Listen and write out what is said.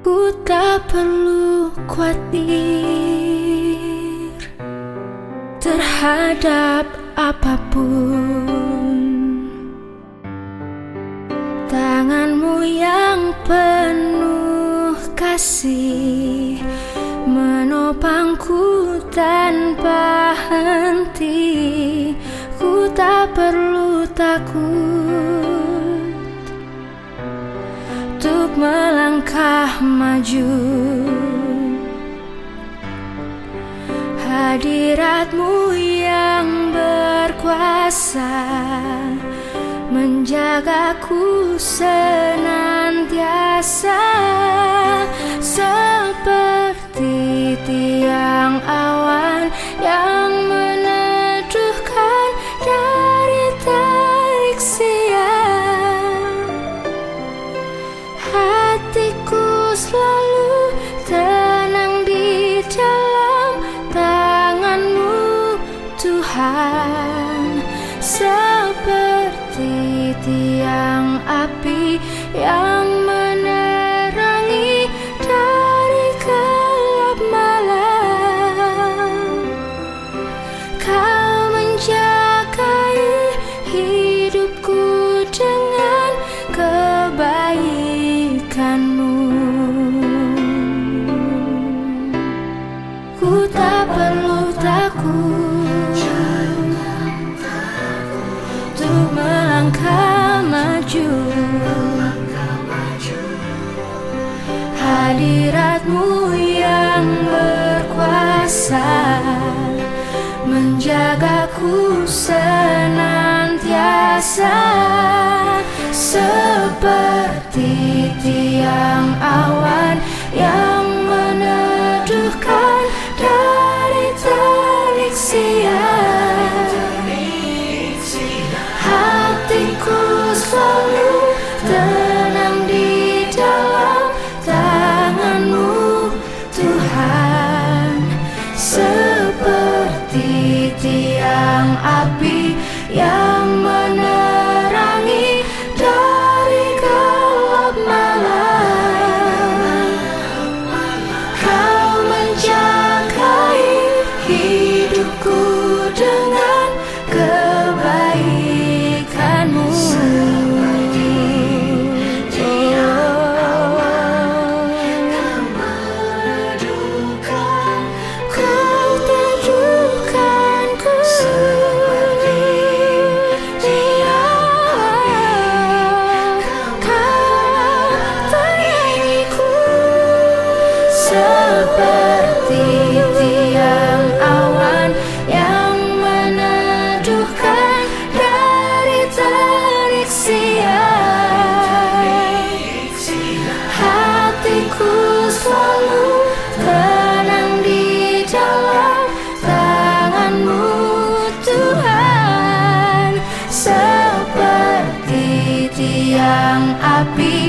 Ku tak perlu khawatir terhadap apa pun tanpa henti Ku tak perlu takut Untuk melangkah maju. Hadiratmu yang berkuasa Menjagaku senantiasa yang menerangi dari gelap malam. Kau menjagai hidupku dengan kebaikanmu. Ku tak perlu takut Hadiratmu yang berkuasa Menjagaku senantiasa Seperti tiang awan Tuhan Seperti tiang api